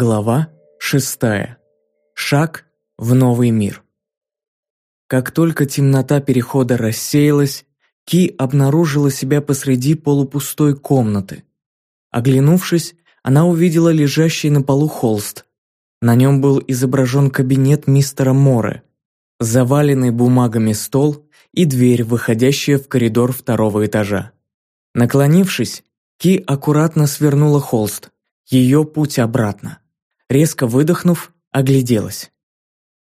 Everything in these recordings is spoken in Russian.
Глава шестая. Шаг в новый мир. Как только темнота перехода рассеялась, Ки обнаружила себя посреди полупустой комнаты. Оглянувшись, она увидела лежащий на полу холст. На нем был изображен кабинет мистера Море, заваленный бумагами стол и дверь, выходящая в коридор второго этажа. Наклонившись, Ки аккуратно свернула холст – ее путь обратно. Резко выдохнув, огляделась.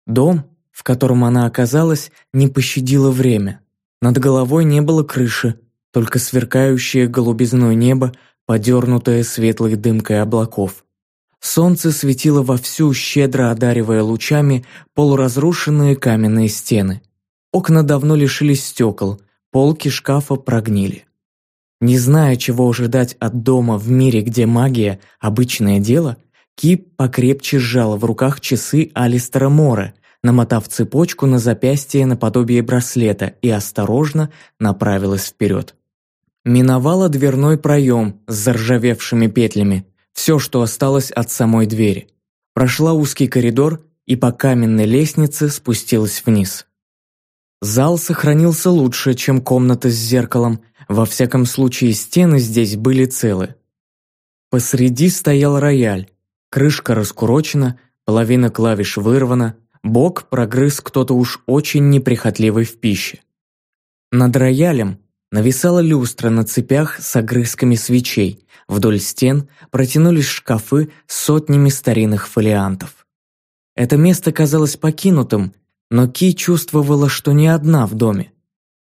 Дом, в котором она оказалась, не пощадило время. Над головой не было крыши, только сверкающее голубизной небо, подернутое светлой дымкой облаков. Солнце светило вовсю, щедро одаривая лучами полуразрушенные каменные стены. Окна давно лишились стекол, полки шкафа прогнили. Не зная, чего ожидать от дома в мире, где магия – обычное дело, Кип покрепче сжала в руках часы Алистера Мора, намотав цепочку на запястье наподобие браслета и осторожно направилась вперед. Миновала дверной проем с заржавевшими петлями, все, что осталось от самой двери. Прошла узкий коридор и по каменной лестнице спустилась вниз. Зал сохранился лучше, чем комната с зеркалом – во всяком случае, стены здесь были целы. Посреди стоял рояль, крышка раскурочена, половина клавиш вырвана, бок прогрыз кто-то уж очень неприхотливый в пище. Над роялем нависала люстра на цепях с огрызками свечей, вдоль стен протянулись шкафы с сотнями старинных фолиантов. Это место казалось покинутым, но Ки чувствовала, что не одна в доме.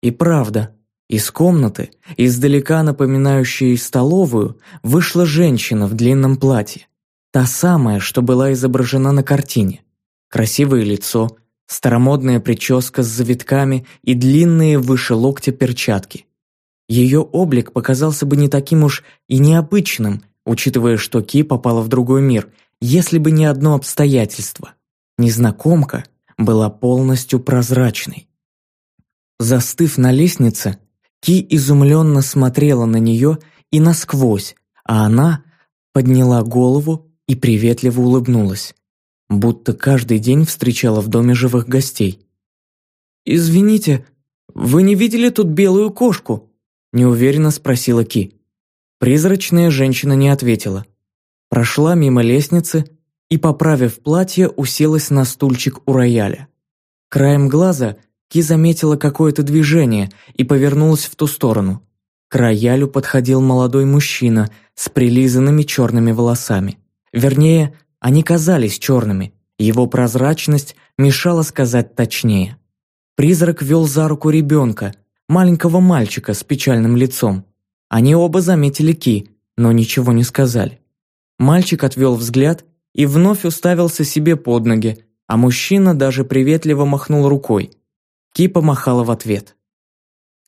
И правда, из комнаты, издалека напоминающей столовую, вышла женщина в длинном платье. Та самая, что была изображена на картине. Красивое лицо, старомодная прическа с завитками и длинные выше локтя перчатки. Ее облик показался бы не таким уж и необычным, учитывая, что Ки попала в другой мир, если бы не одно обстоятельство. Незнакомка была полностью прозрачной. Застыв на лестнице, Ки изумленно смотрела на нее и насквозь, а она подняла голову и приветливо улыбнулась, будто каждый день встречала в доме живых гостей. «Извините, вы не видели тут белую кошку?» – неуверенно спросила Ки. Призрачная женщина не ответила. Прошла мимо лестницы и, поправив платье, уселась на стульчик у рояля. Краем глаза – Ки заметила какое-то движение и повернулась в ту сторону. К роялю подходил молодой мужчина с прилизанными черными волосами. Вернее, они казались черными, его прозрачность мешала сказать точнее. Призрак вел за руку ребенка, маленького мальчика с печальным лицом. Они оба заметили Ки, но ничего не сказали. Мальчик отвел взгляд и вновь уставился себе под ноги, а мужчина даже приветливо махнул рукой – Ки помахала в ответ.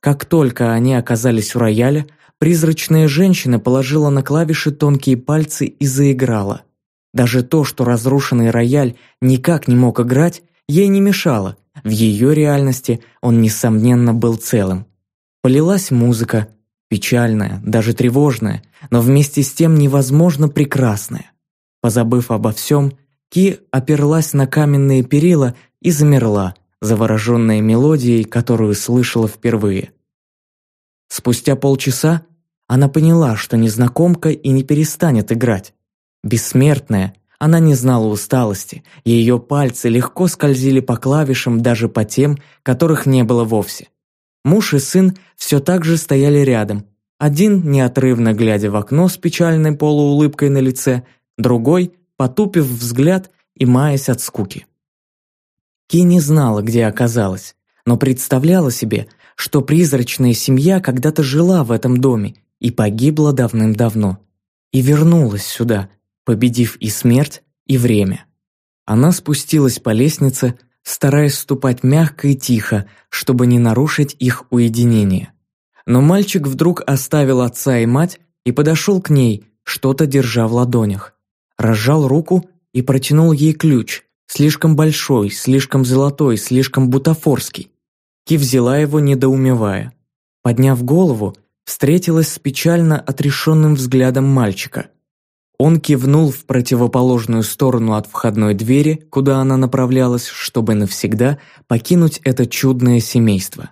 Как только они оказались у рояля, призрачная женщина положила на клавиши тонкие пальцы и заиграла. Даже то, что разрушенный рояль никак не мог играть, ей не мешало. В ее реальности он, несомненно, был целым. Полилась музыка, печальная, даже тревожная, но вместе с тем невозможно прекрасная. Позабыв обо всем, Ки оперлась на каменные перила и замерла, завороженная мелодией, которую слышала впервые. Спустя полчаса она поняла, что незнакомка и не перестанет играть. Бессмертная, она не знала усталости, и ее пальцы легко скользили по клавишам даже по тем, которых не было вовсе. Муж и сын все так же стояли рядом, один неотрывно глядя в окно с печальной полуулыбкой на лице, другой потупив взгляд и маясь от скуки. Ки не знала, где оказалась, но представляла себе, что призрачная семья когда-то жила в этом доме и погибла давным-давно. И вернулась сюда, победив и смерть, и время. Она спустилась по лестнице, стараясь ступать мягко и тихо, чтобы не нарушить их уединение. Но мальчик вдруг оставил отца и мать и подошел к ней, что-то держа в ладонях. Разжал руку и протянул ей ключ, Слишком большой, слишком золотой, слишком бутафорский. Ки взяла его, недоумевая. Подняв голову, встретилась с печально отрешенным взглядом мальчика. Он кивнул в противоположную сторону от входной двери, куда она направлялась, чтобы навсегда покинуть это чудное семейство.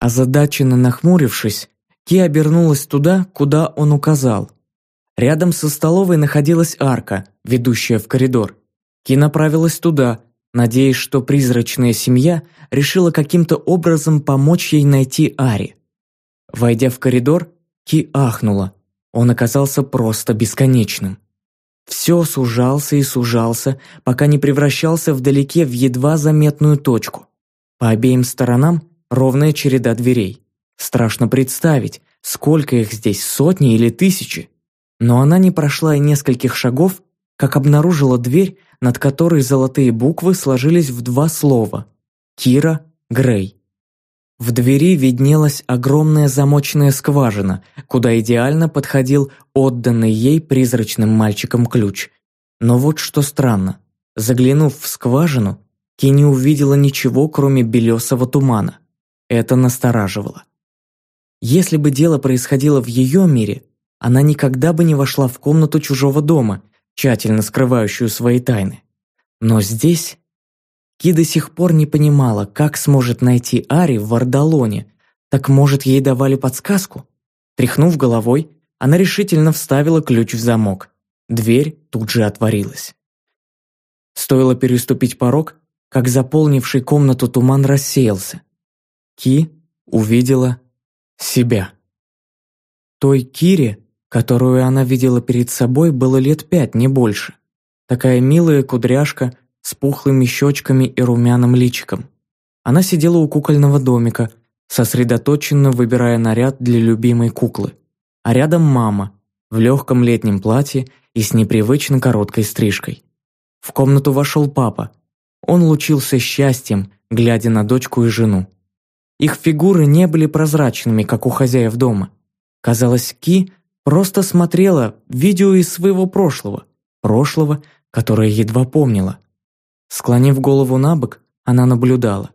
Озадаченно нахмурившись, Ки обернулась туда, куда он указал. Рядом со столовой находилась арка, ведущая в коридор. Ки направилась туда, надеясь, что призрачная семья решила каким-то образом помочь ей найти Ари. Войдя в коридор, Ки ахнула. Он оказался просто бесконечным. Все сужался и сужался, пока не превращался вдалеке в едва заметную точку. По обеим сторонам ровная череда дверей. Страшно представить, сколько их здесь, сотни или тысячи. Но она не прошла и нескольких шагов, как обнаружила дверь, над которой золотые буквы сложились в два слова «Кира Грей». В двери виднелась огромная замочная скважина, куда идеально подходил отданный ей призрачным мальчиком ключ. Но вот что странно. Заглянув в скважину, Ки увидела ничего, кроме белесого тумана. Это настораживало. Если бы дело происходило в ее мире, она никогда бы не вошла в комнату чужого дома, тщательно скрывающую свои тайны. Но здесь Ки до сих пор не понимала, как сможет найти Ари в Вардалоне. Так может, ей давали подсказку? Тряхнув головой, она решительно вставила ключ в замок. Дверь тут же отворилась. Стоило переступить порог, как заполнивший комнату туман рассеялся. Ки увидела себя. Той Кире, которую она видела перед собой, было лет пять, не больше. Такая милая кудряшка – с пухлыми щечками и румяным личиком. Она сидела у кукольного домика, сосредоточенно выбирая наряд для любимой куклы. А рядом мама, в легком летнем платье и с непривычно короткой стрижкой. В комнату вошел папа. Он лучился счастьем, глядя на дочку и жену. Их фигуры не были прозрачными, как у хозяев дома. Казалось, Ки просто смотрела видео из своего прошлого, прошлого, которое едва помнила. Склонив голову на бок, она наблюдала.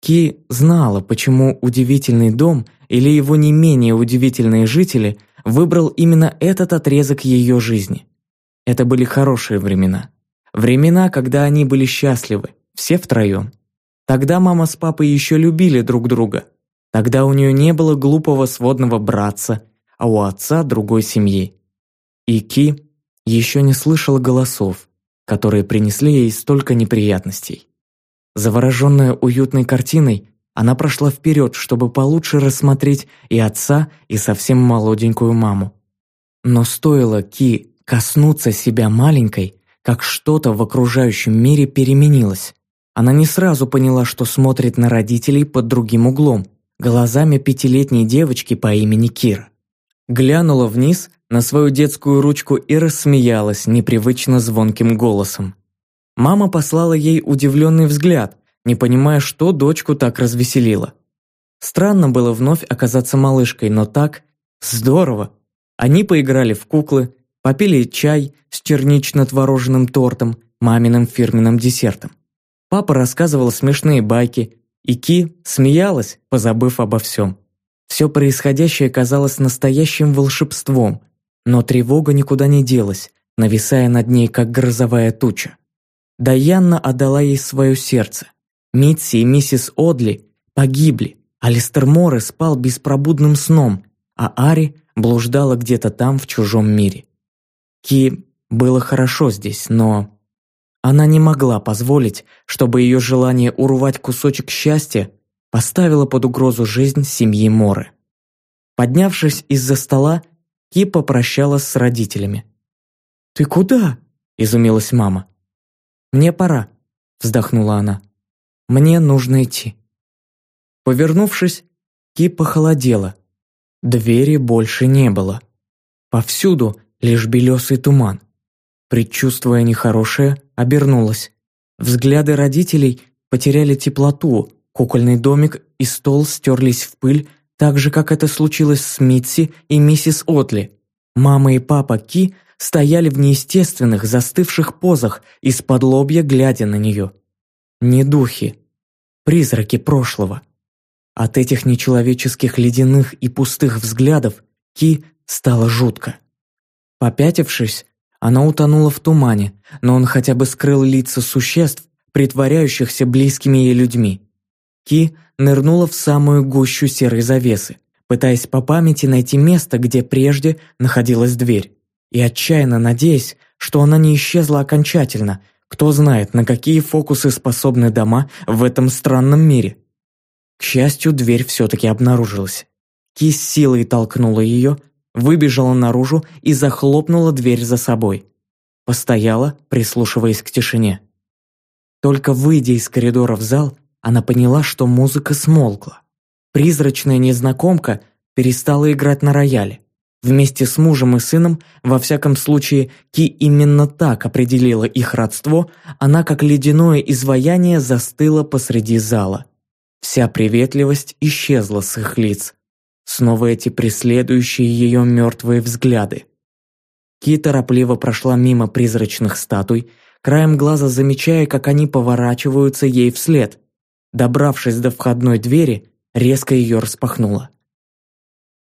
Ки знала, почему удивительный дом или его не менее удивительные жители выбрал именно этот отрезок ее жизни. Это были хорошие времена. Времена, когда они были счастливы, все втроем. Тогда мама с папой еще любили друг друга. Тогда у нее не было глупого сводного братца, а у отца другой семьи. И Ки еще не слышала голосов, которые принесли ей столько неприятностей. Завороженная уютной картиной, она прошла вперед, чтобы получше рассмотреть и отца, и совсем молоденькую маму. Но стоило Ки коснуться себя маленькой, как что-то в окружающем мире переменилось. Она не сразу поняла, что смотрит на родителей под другим углом, глазами пятилетней девочки по имени Кира. Глянула вниз на свою детскую ручку и рассмеялась непривычно звонким голосом. Мама послала ей удивленный взгляд, не понимая, что дочку так развеселило. Странно было вновь оказаться малышкой, но так здорово. Они поиграли в куклы, попили чай с чернично-творожным тортом, маминым фирменным десертом. Папа рассказывал смешные байки, и Ки смеялась, позабыв обо всем. Все происходящее казалось настоящим волшебством, но тревога никуда не делась, нависая над ней, как грозовая туча. Даянна отдала ей свое сердце. Митси и миссис Одли погибли, Алистер Море спал беспробудным сном, а Ари блуждала где-то там, в чужом мире. Ки было хорошо здесь, но... Она не могла позволить, чтобы ее желание урвать кусочек счастья поставило под угрозу жизнь семьи Моры. Поднявшись из-за стола, Ки попрощалась с родителями. «Ты куда?» – изумилась мама. «Мне пора», – вздохнула она. «Мне нужно идти». Повернувшись, Ки похолодела. Двери больше не было. Повсюду лишь белесый туман. Предчувствуя нехорошее, обернулась. Взгляды родителей потеряли теплоту, кукольный домик и стол стерлись в пыль, так же, как это случилось с Митси и миссис Отли. Мама и папа Ки стояли в неестественных, застывших позах, из-под лобья глядя на нее. Не духи, призраки прошлого. От этих нечеловеческих ледяных и пустых взглядов Ки стало жутко. Попятившись, Она утонула в тумане, но он хотя бы скрыл лица существ, притворяющихся близкими ей людьми. Ки нырнула в самую гущу серой завесы, пытаясь по памяти найти место, где прежде находилась дверь, и отчаянно надеясь, что она не исчезла окончательно, кто знает, на какие фокусы способны дома в этом странном мире. К счастью, дверь все-таки обнаружилась. Ки с силой толкнула ее, выбежала наружу и захлопнула дверь за собой. Постояла, прислушиваясь к тишине. Только выйдя из коридора в зал, она поняла, что музыка смолкла. Призрачная незнакомка перестала играть на рояле. Вместе с мужем и сыном, во всяком случае, Ки именно так определила их родство, она как ледяное изваяние застыла посреди зала. Вся приветливость исчезла с их лиц. Снова эти преследующие ее мертвые взгляды. Ки торопливо прошла мимо призрачных статуй, краем глаза замечая, как они поворачиваются ей вслед. Добравшись до входной двери, резко ее распахнула.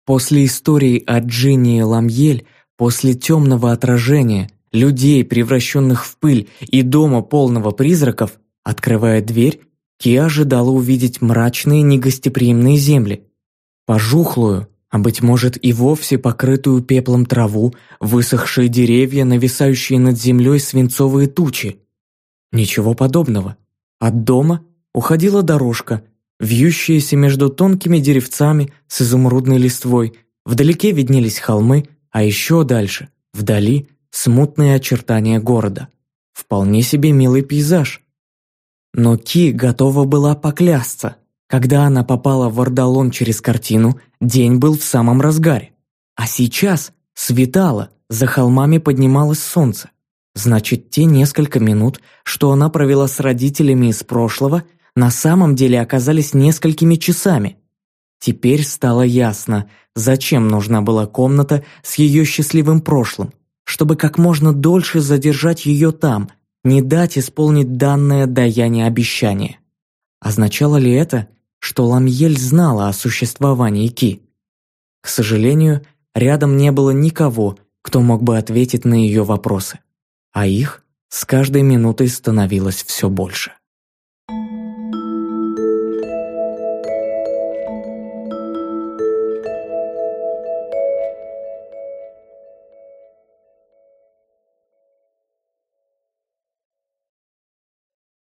После истории о Джинни и Ламьель, после темного отражения, людей, превращенных в пыль, и дома полного призраков, открывая дверь, Ки ожидала увидеть мрачные негостеприимные земли. Пожухлую, а быть может и вовсе покрытую пеплом траву, высохшие деревья, нависающие над землей свинцовые тучи. Ничего подобного. От дома уходила дорожка, вьющиеся между тонкими деревцами с изумрудной листвой, вдалеке виднелись холмы, а еще дальше, вдали, смутные очертания города. Вполне себе милый пейзаж. Но Ки готова была поклясться. Когда она попала в Ордалон через картину, день был в самом разгаре. А сейчас светало, за холмами поднималось солнце. Значит, те несколько минут, что она провела с родителями из прошлого – на самом деле оказались несколькими часами. Теперь стало ясно, зачем нужна была комната с ее счастливым прошлым, чтобы как можно дольше задержать ее там, не дать исполнить данное даяние обещание. Означало ли это, что Ламьель знала о существовании Ки? К сожалению, рядом не было никого, кто мог бы ответить на ее вопросы. А их с каждой минутой становилось все больше.